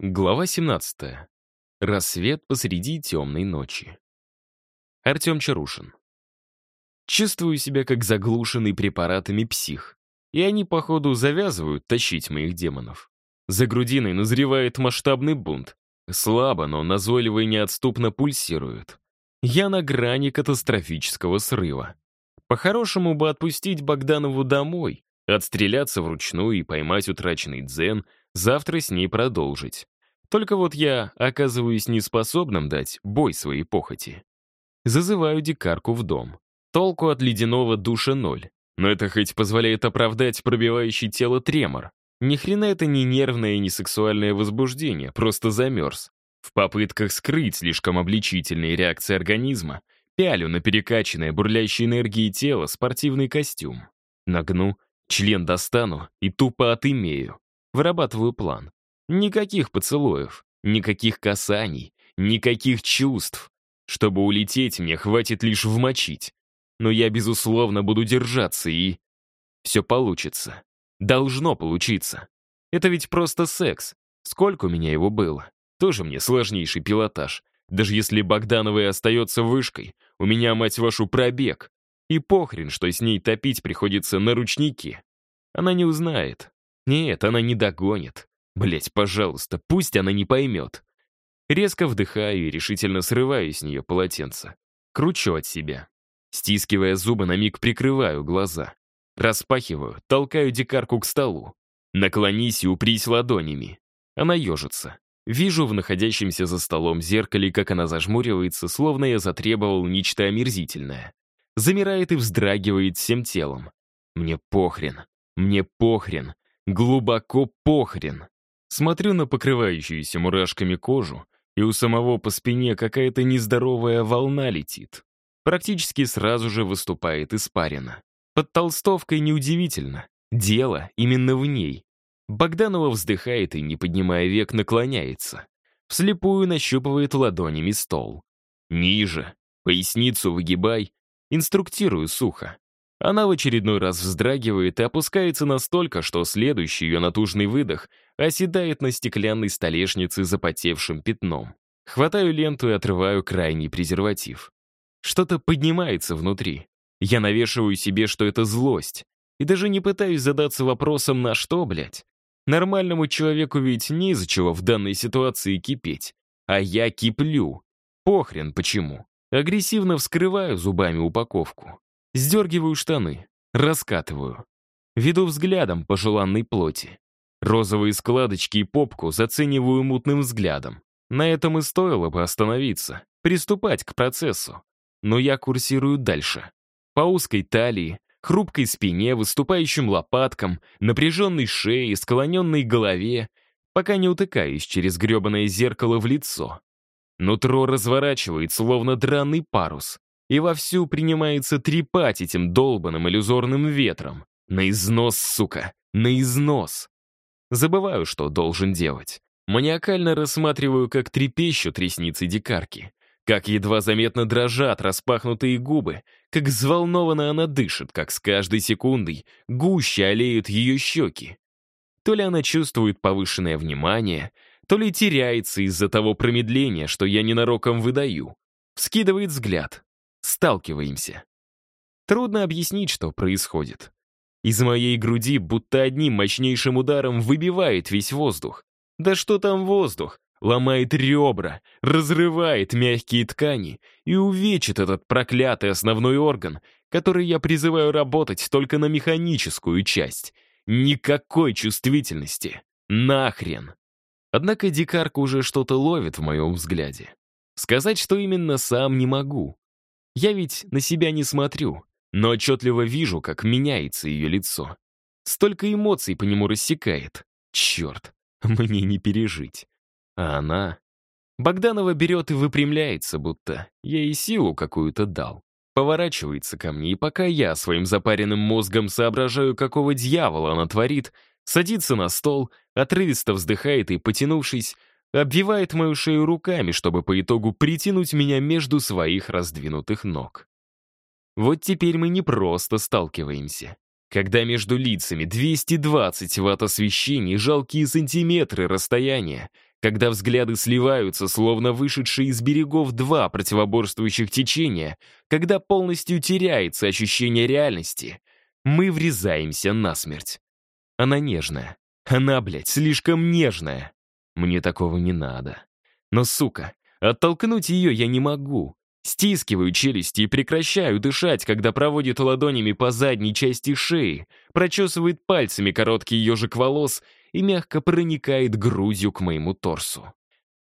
Глава 17. Рассвет посреди темной ночи. Артем Чарушин. Чувствую себя как заглушенный препаратами псих. И они, походу, завязывают тащить моих демонов. За грудиной назревает масштабный бунт. Слабо, но назойливо и неотступно пульсирует. Я на грани катастрофического срыва. По-хорошему бы отпустить Богданову домой, отстреляться вручную и поймать утраченный дзен — завтра с ней продолжить. Только вот я оказываюсь неспособным дать бой своей похоти. Зазываю дикарку в дом. Толку от ледяного душа ноль. Но это хоть позволяет оправдать пробивающий тело тремор. Ни хрена это не нервное и не сексуальное возбуждение, просто замерз. В попытках скрыть слишком обличительные реакции организма, пялю на перекачанное бурлящей энергией тело спортивный костюм. Нагну, член достану и тупо отымею. Вырабатываю план. Никаких поцелуев, никаких касаний, никаких чувств. Чтобы улететь, мне хватит лишь вмочить. Но я, безусловно, буду держаться и... Все получится. Должно получиться. Это ведь просто секс. Сколько у меня его было? Тоже мне сложнейший пилотаж. Даже если Богданова и остается вышкой, у меня, мать вашу, пробег. И похрен, что с ней топить приходится на ручники. Она не узнает, нет, она не догонит. Блять, пожалуйста, пусть она не поймет. Резко вдыхаю и решительно срываю с нее полотенце. Кручу от себя. Стискивая зубы, на миг прикрываю глаза. Распахиваю, толкаю дикарку к столу. Наклонись и упрись ладонями. Она ежится. Вижу в находящемся за столом зеркале, как она зажмуривается, словно я затребовал нечто омерзительное. Замирает и вздрагивает всем телом. Мне похрен. Мне похрен. Глубоко похрен. Смотрю на покрывающуюся мурашками кожу, и у самого по спине какая-то нездоровая волна летит. Практически сразу же выступает испарина. Под толстовкой неудивительно. Дело именно в ней. Богданова вздыхает и, не поднимая век, наклоняется. Вслепую нащупывает ладонями стол. Ниже, поясницу выгибай, инструктирую сухо. Она в очередной раз вздрагивает и опускается настолько, что следующий ее натужный выдох оседает на стеклянной столешнице запотевшим пятном. Хватаю ленту и отрываю крайний презерватив. Что-то поднимается внутри. Я навешиваю себе, что это злость. И даже не пытаюсь задаться вопросом, на что, блядь. Нормальному человеку ведь не из-за чего в данной ситуации кипеть. А я киплю. Похрен почему. Агрессивно вскрываю зубами упаковку. Сдергиваю штаны, раскатываю. Веду взглядом по желанной плоти. Розовые складочки и попку зацениваю мутным взглядом. На этом и стоило бы остановиться, приступать к процессу. Но я курсирую дальше. По узкой талии, хрупкой спине, выступающим лопаткам, напряженной шее, склоненной голове, пока не утыкаюсь через гребаное зеркало в лицо. Нутро разворачивает, словно драный парус и вовсю принимается трепать этим долбанным иллюзорным ветром. На износ, сука, на износ. Забываю, что должен делать. Маниакально рассматриваю, как трепещут ресницы дикарки, как едва заметно дрожат распахнутые губы, как взволнованно она дышит, как с каждой секундой гуще олеют ее щеки. То ли она чувствует повышенное внимание, то ли теряется из-за того промедления, что я ненароком выдаю. Вскидывает взгляд, Сталкиваемся. Трудно объяснить, что происходит. Из моей груди будто одним мощнейшим ударом выбивает весь воздух. Да что там воздух? Ломает ребра, разрывает мягкие ткани и увечит этот проклятый основной орган, который я призываю работать только на механическую часть. Никакой чувствительности. Нахрен. Однако дикарка уже что-то ловит в моем взгляде. Сказать, что именно, сам не могу. Я ведь на себя не смотрю, но отчетливо вижу, как меняется ее лицо. Столько эмоций по нему рассекает. Черт, мне не пережить. А она... Богданова берет и выпрямляется, будто я ей силу какую-то дал. Поворачивается ко мне, и пока я своим запаренным мозгом соображаю, какого дьявола она творит, садится на стол, отрывисто вздыхает и, потянувшись, обвивает мою шею руками, чтобы по итогу притянуть меня между своих раздвинутых ног. Вот теперь мы не просто сталкиваемся. Когда между лицами 220 ватт освещения и жалкие сантиметры расстояния, когда взгляды сливаются, словно вышедшие из берегов два противоборствующих течения, когда полностью теряется ощущение реальности, мы врезаемся насмерть. Она нежная. Она, блядь, слишком нежная. Мне такого не надо. Но, сука, оттолкнуть ее я не могу. Стискиваю челюсти и прекращаю дышать, когда проводит ладонями по задней части шеи, прочесывает пальцами короткий ежик волос и мягко проникает грудью к моему торсу.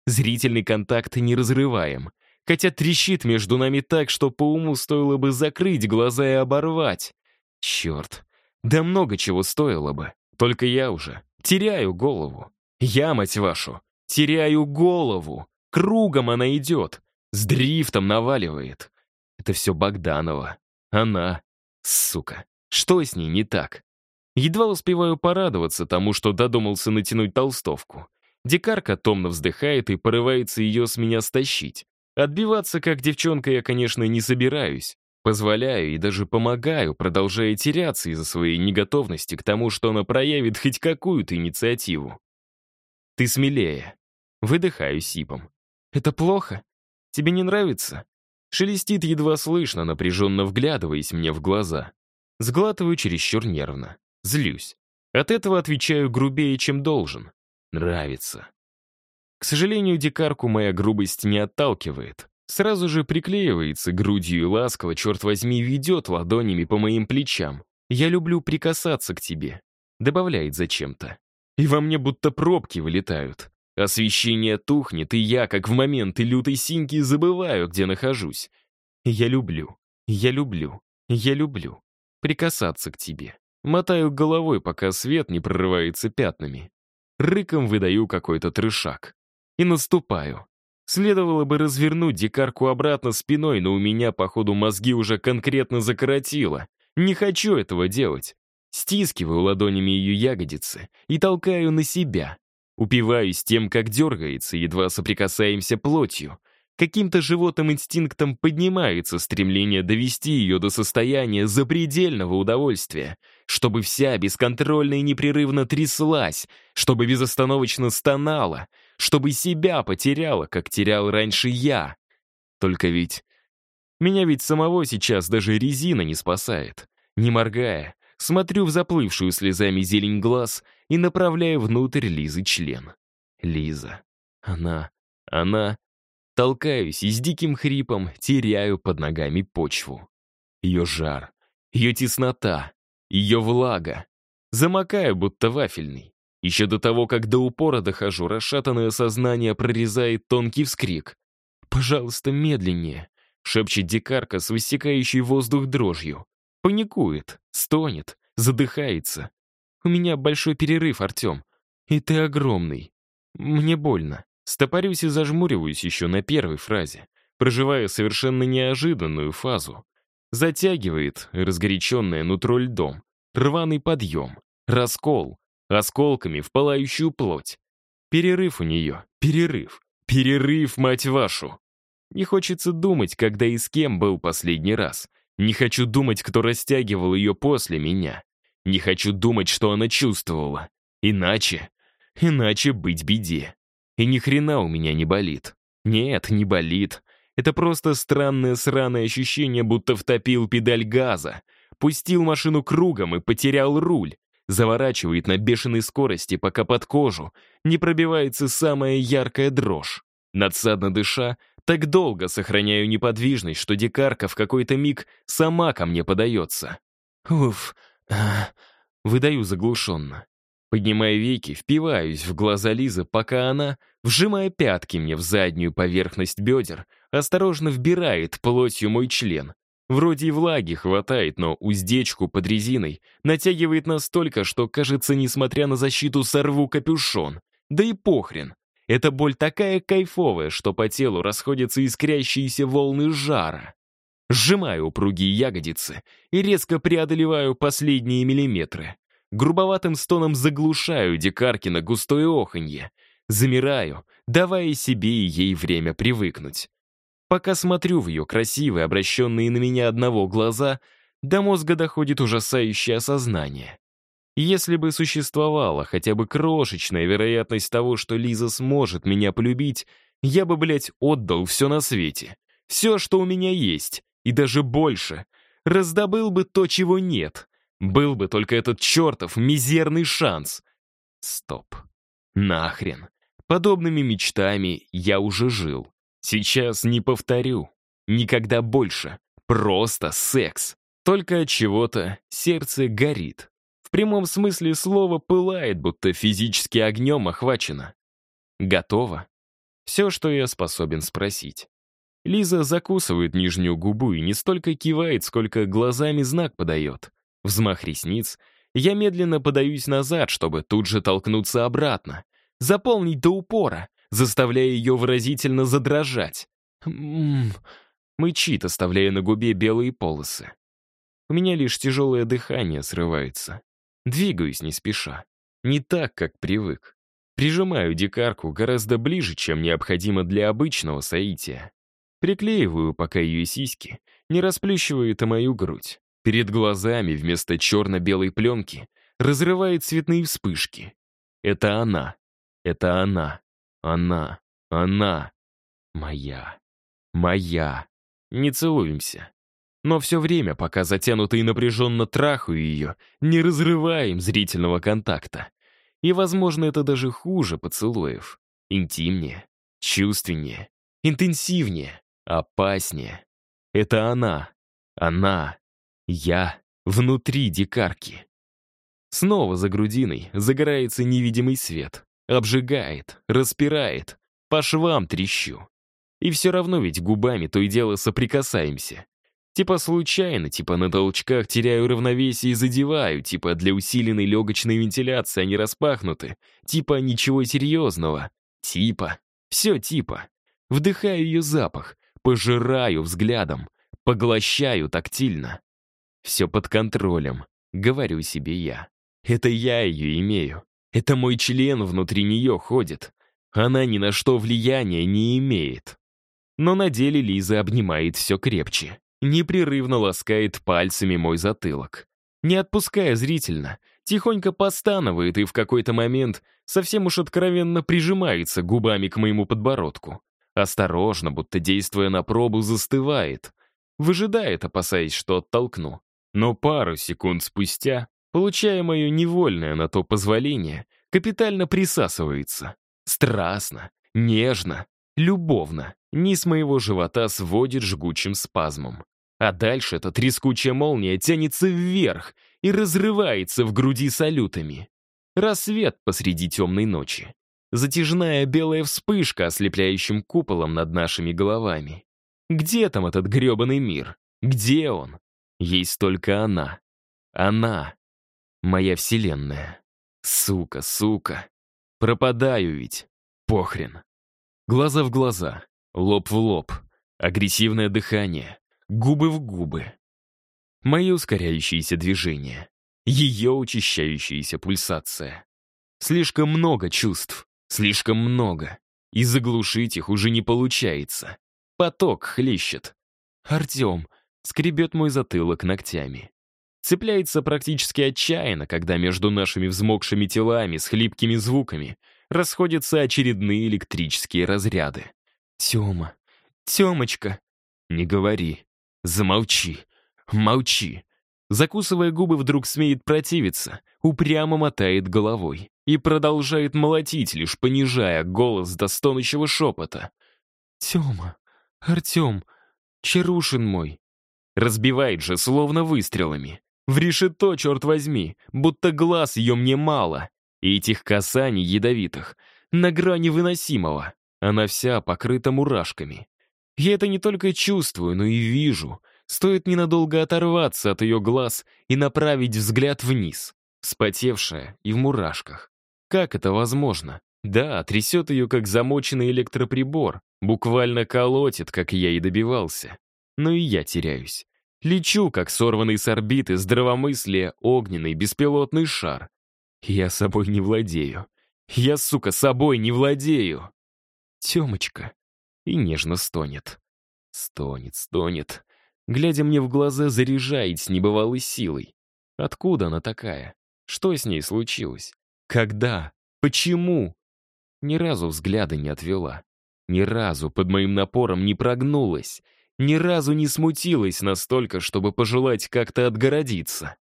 Зрительный контакт не разрываем, хотя трещит между нами так, что по уму стоило бы закрыть глаза и оборвать. Черт, да много чего стоило бы, только я уже теряю голову. Я, мать вашу, теряю голову. Кругом она идет, с дрифтом наваливает. Это все Богданова. Она, сука, что с ней не так? Едва успеваю порадоваться тому, что додумался натянуть толстовку. Дикарка томно вздыхает и порывается ее с меня стащить. Отбиваться как девчонка я, конечно, не собираюсь. Позволяю и даже помогаю, продолжая теряться из-за своей неготовности к тому, что она проявит хоть какую-то инициативу. Ты смелее. Выдыхаю сипом. Это плохо? Тебе не нравится? Шелестит едва слышно, напряженно вглядываясь мне в глаза. Сглатываю чересчур нервно. Злюсь. От этого отвечаю грубее, чем должен. Нравится. К сожалению, дикарку моя грубость не отталкивает. Сразу же приклеивается грудью и ласково, черт возьми, ведет ладонями по моим плечам. «Я люблю прикасаться к тебе», — добавляет зачем-то. И во мне будто пробки вылетают. Освещение тухнет, и я, как в моменты лютой синьки, забываю, где нахожусь. Я люблю, я люблю, я люблю прикасаться к тебе. Мотаю головой, пока свет не прорывается пятнами. Рыком выдаю какой-то трешак. И наступаю. Следовало бы развернуть дикарку обратно спиной, но у меня, походу, мозги уже конкретно закоротило. Не хочу этого делать. Стискиваю ладонями ее ягодицы и толкаю на себя. Упиваюсь тем, как дергается, едва соприкасаемся плотью — Каким-то животным инстинктом поднимается стремление довести ее до состояния запредельного удовольствия, чтобы вся бесконтрольно и непрерывно тряслась, чтобы безостановочно стонала, чтобы себя потеряла, как терял раньше я. Только ведь... Меня ведь самого сейчас даже резина не спасает. Не моргая, смотрю в заплывшую слезами зелень глаз и направляю внутрь Лизы член. Лиза. Она... Она... Толкаюсь и с диким хрипом теряю под ногами почву. Ее жар, ее теснота, ее влага. Замокаю, будто вафельный. Еще до того, как до упора дохожу, расшатанное сознание прорезает тонкий вскрик. «Пожалуйста, медленнее», — шепчет дикарка с высекающей воздух дрожью. Паникует, стонет, задыхается. «У меня большой перерыв, Артем. И ты огромный. Мне больно». Стопорюсь и зажмуриваюсь еще на первой фразе, проживая совершенно неожиданную фазу. Затягивает разгоряченное нутро льдом, рваный подъем, раскол, осколками в пылающую плоть. Перерыв у нее, перерыв, перерыв, мать вашу. Не хочется думать, когда и с кем был последний раз. Не хочу думать, кто растягивал ее после меня. Не хочу думать, что она чувствовала. Иначе, иначе быть беде. И ни хрена у меня не болит. Нет, не болит. Это просто странное сраное ощущение, будто втопил педаль газа, пустил машину кругом и потерял руль, заворачивает на бешеной скорости, пока под кожу не пробивается самая яркая дрожь. Надсадно дыша, так долго сохраняю неподвижность, что дикарка в какой-то миг сама ко мне подается. Уф, а, выдаю заглушенно. Поднимая веки, впиваюсь в глаза Лизы, пока она, вжимая пятки мне в заднюю поверхность бедер, осторожно вбирает плотью мой член. Вроде и влаги хватает, но уздечку под резиной натягивает настолько, что, кажется, несмотря на защиту, сорву капюшон. Да и похрен. Эта боль такая кайфовая, что по телу расходятся искрящиеся волны жара. Сжимаю упругие ягодицы и резко преодолеваю последние миллиметры. Грубоватым стоном заглушаю Дикаркина густое оханье. Замираю, давая себе и ей время привыкнуть. Пока смотрю в ее красивые, обращенные на меня одного глаза, до мозга доходит ужасающее осознание. Если бы существовала хотя бы крошечная вероятность того, что Лиза сможет меня полюбить, я бы, блядь, отдал все на свете. Все, что у меня есть, и даже больше. Раздобыл бы то, чего нет. Был бы только этот чертов мизерный шанс. Стоп. Нахрен. Подобными мечтами я уже жил. Сейчас не повторю. Никогда больше. Просто секс. Только от чего-то сердце горит. В прямом смысле слова пылает, будто физически огнем охвачено. Готово? Все, что я способен спросить. Лиза закусывает нижнюю губу и не столько кивает, сколько глазами знак подает. Взмах ресниц. Я медленно подаюсь назад, чтобы тут же толкнуться обратно. Заполнить до упора, заставляя ее выразительно задрожать. М-м-м. Мычит, оставляя на губе белые полосы. У меня лишь тяжелое дыхание срывается. Двигаюсь не спеша. Не так, как привык. Прижимаю дикарку гораздо ближе, чем необходимо для обычного соития. Приклеиваю, пока ее сиськи не расплющивают и мою грудь. Перед глазами вместо черно-белой пленки разрывает цветные вспышки. Это она. Это она. Она. Она. Моя. Моя. Не целуемся. Но все время, пока затянуто и напряженно трахаю ее, не разрываем зрительного контакта. И, возможно, это даже хуже поцелуев. Интимнее, чувственнее, интенсивнее, опаснее. Это она, она, я внутри дикарки. Снова за грудиной загорается невидимый свет. Обжигает, распирает, по швам трещу. И все равно ведь губами то и дело соприкасаемся. Типа случайно, типа на толчках теряю равновесие и задеваю, типа для усиленной легочной вентиляции они распахнуты, типа ничего серьезного, типа, все типа. Вдыхаю ее запах, пожираю взглядом, поглощаю тактильно. Все под контролем, говорю себе я. Это я ее имею. Это мой член внутри нее ходит. Она ни на что влияния не имеет. Но на деле Лиза обнимает все крепче непрерывно ласкает пальцами мой затылок. Не отпуская зрительно, тихонько постанывает и в какой-то момент совсем уж откровенно прижимается губами к моему подбородку. Осторожно, будто действуя на пробу, застывает. Выжидает, опасаясь, что оттолкну. Но пару секунд спустя, получая мое невольное на то позволение, капитально присасывается. Страстно, нежно, любовно. Низ моего живота сводит жгучим спазмом. А дальше эта трескучая молния тянется вверх и разрывается в груди салютами. Рассвет посреди темной ночи. Затяжная белая вспышка ослепляющим куполом над нашими головами. Где там этот гребаный мир? Где он? Есть только она. Она. Моя вселенная. Сука, сука. Пропадаю ведь. Похрен. Глаза в глаза, лоб в лоб, агрессивное дыхание, губы в губы. Мои ускоряющиеся движения, ее учащающаяся пульсация. Слишком много чувств, слишком много. И заглушить их уже не получается. Поток хлещет. Артем скребет мой затылок ногтями. Цепляется практически отчаянно, когда между нашими взмокшими телами с хлипкими звуками расходятся очередные электрические разряды. «Тема, Темочка!» «Не говори!» Замолчи. Молчи. Закусывая губы, вдруг смеет противиться, упрямо мотает головой и продолжает молотить, лишь понижая голос до стонущего шепота. «Тема, Артем, Чарушин мой!» Разбивает же, словно выстрелами. В решето, черт возьми, будто глаз ее мне мало. И этих касаний ядовитых, на грани выносимого. Она вся покрыта мурашками. Я это не только чувствую, но и вижу. Стоит ненадолго оторваться от ее глаз и направить взгляд вниз, вспотевшая и в мурашках. Как это возможно? Да, трясет ее, как замоченный электроприбор, буквально колотит, как я и добивался. Но и я теряюсь. Лечу, как сорванный с орбиты здравомыслия огненный беспилотный шар. Я собой не владею. Я, сука, собой не владею. Темочка и нежно стонет. Стонет, стонет. Глядя мне в глаза, заряжает с небывалой силой. Откуда она такая? Что с ней случилось? Когда? Почему? Ни разу взгляда не отвела. Ни разу под моим напором не прогнулась. Ни разу не смутилась настолько, чтобы пожелать как-то отгородиться.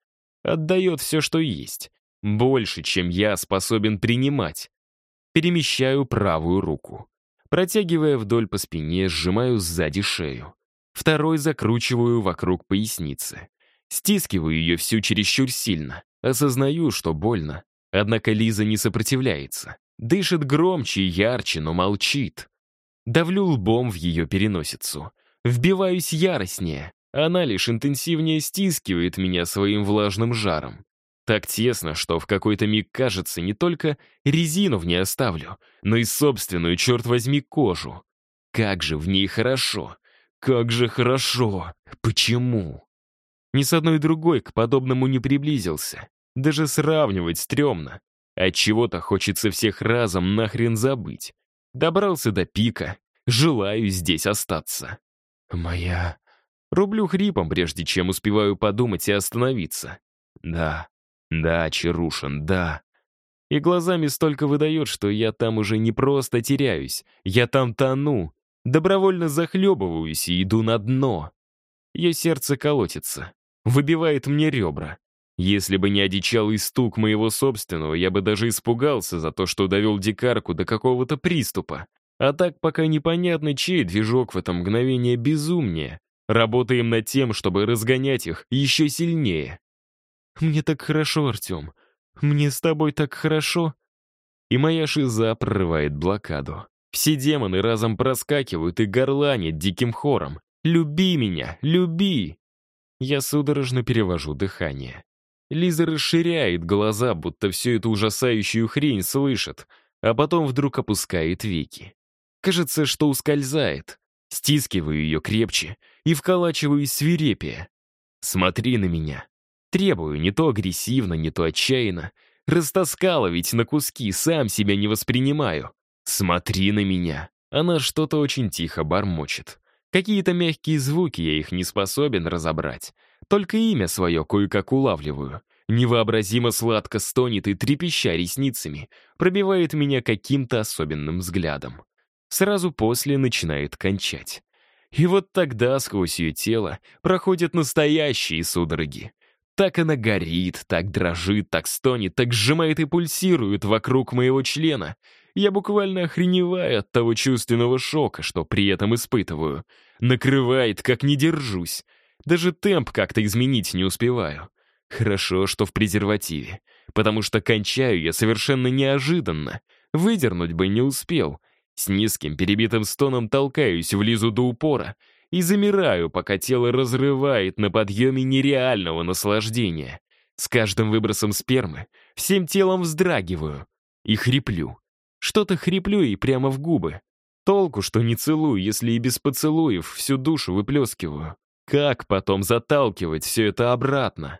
Отдает все, что есть. Больше, чем я способен принимать. Перемещаю правую руку. Протягивая вдоль по спине, сжимаю сзади шею. Второй закручиваю вокруг поясницы. Стискиваю ее всю чересчур сильно. Осознаю, что больно. Однако Лиза не сопротивляется. Дышит громче и ярче, но молчит. Давлю лбом в ее переносицу. Вбиваюсь яростнее. Она лишь интенсивнее стискивает меня своим влажным жаром. Так тесно, что в какой-то миг кажется, не только резину в ней оставлю, но и собственную, черт возьми, кожу. Как же в ней хорошо! Как же хорошо! Почему? Ни с одной другой к подобному не приблизился. Даже сравнивать стрёмно. От чего-то хочется всех разом нахрен забыть. Добрался до пика. Желаю здесь остаться. Моя... Рублю хрипом, прежде чем успеваю подумать и остановиться. Да, да, Чарушин, да. И глазами столько выдает, что я там уже не просто теряюсь, я там тону, добровольно захлебываюсь и иду на дно. Ее сердце колотится выбивает мне ребра. Если бы не одичалый стук моего собственного, я бы даже испугался за то, что довел дикарку до какого-то приступа. А так пока непонятно, чей движок в это мгновение безумнее. Работаем над тем, чтобы разгонять их еще сильнее. «Мне так хорошо, Артем. Мне с тобой так хорошо». И моя шиза прорывает блокаду. Все демоны разом проскакивают и горланят диким хором. «Люби меня, люби!» Я судорожно перевожу дыхание. Лиза расширяет глаза, будто всю эту ужасающую хрень слышит, а потом вдруг опускает веки. Кажется, что ускользает. Стискиваю ее крепче и вколачиваю свирепие. «Смотри на меня». Требую не то агрессивно, не то отчаянно. Растаскала ведь на куски, сам себя не воспринимаю. «Смотри на меня». Она что-то очень тихо бормочет. Какие-то мягкие звуки, я их не способен разобрать. Только имя свое кое-как улавливаю. Невообразимо сладко стонет и, трепеща ресницами, пробивает меня каким-то особенным взглядом. Сразу после начинает кончать. И вот тогда сквозь ее тело проходят настоящие судороги. Так она горит, так дрожит, так стонет, так сжимает и пульсирует вокруг моего члена — я буквально охреневаю от того чувственного шока, что при этом испытываю. Накрывает, как не держусь. Даже темп как-то изменить не успеваю. Хорошо, что в презервативе, потому что кончаю я совершенно неожиданно. Выдернуть бы не успел. С низким перебитым стоном толкаюсь в Лизу до упора и замираю, пока тело разрывает на подъеме нереального наслаждения. С каждым выбросом спермы всем телом вздрагиваю и хриплю. Что-то хриплю и прямо в губы. Толку, что не целую, если и без поцелуев всю душу выплескиваю. Как потом заталкивать все это обратно?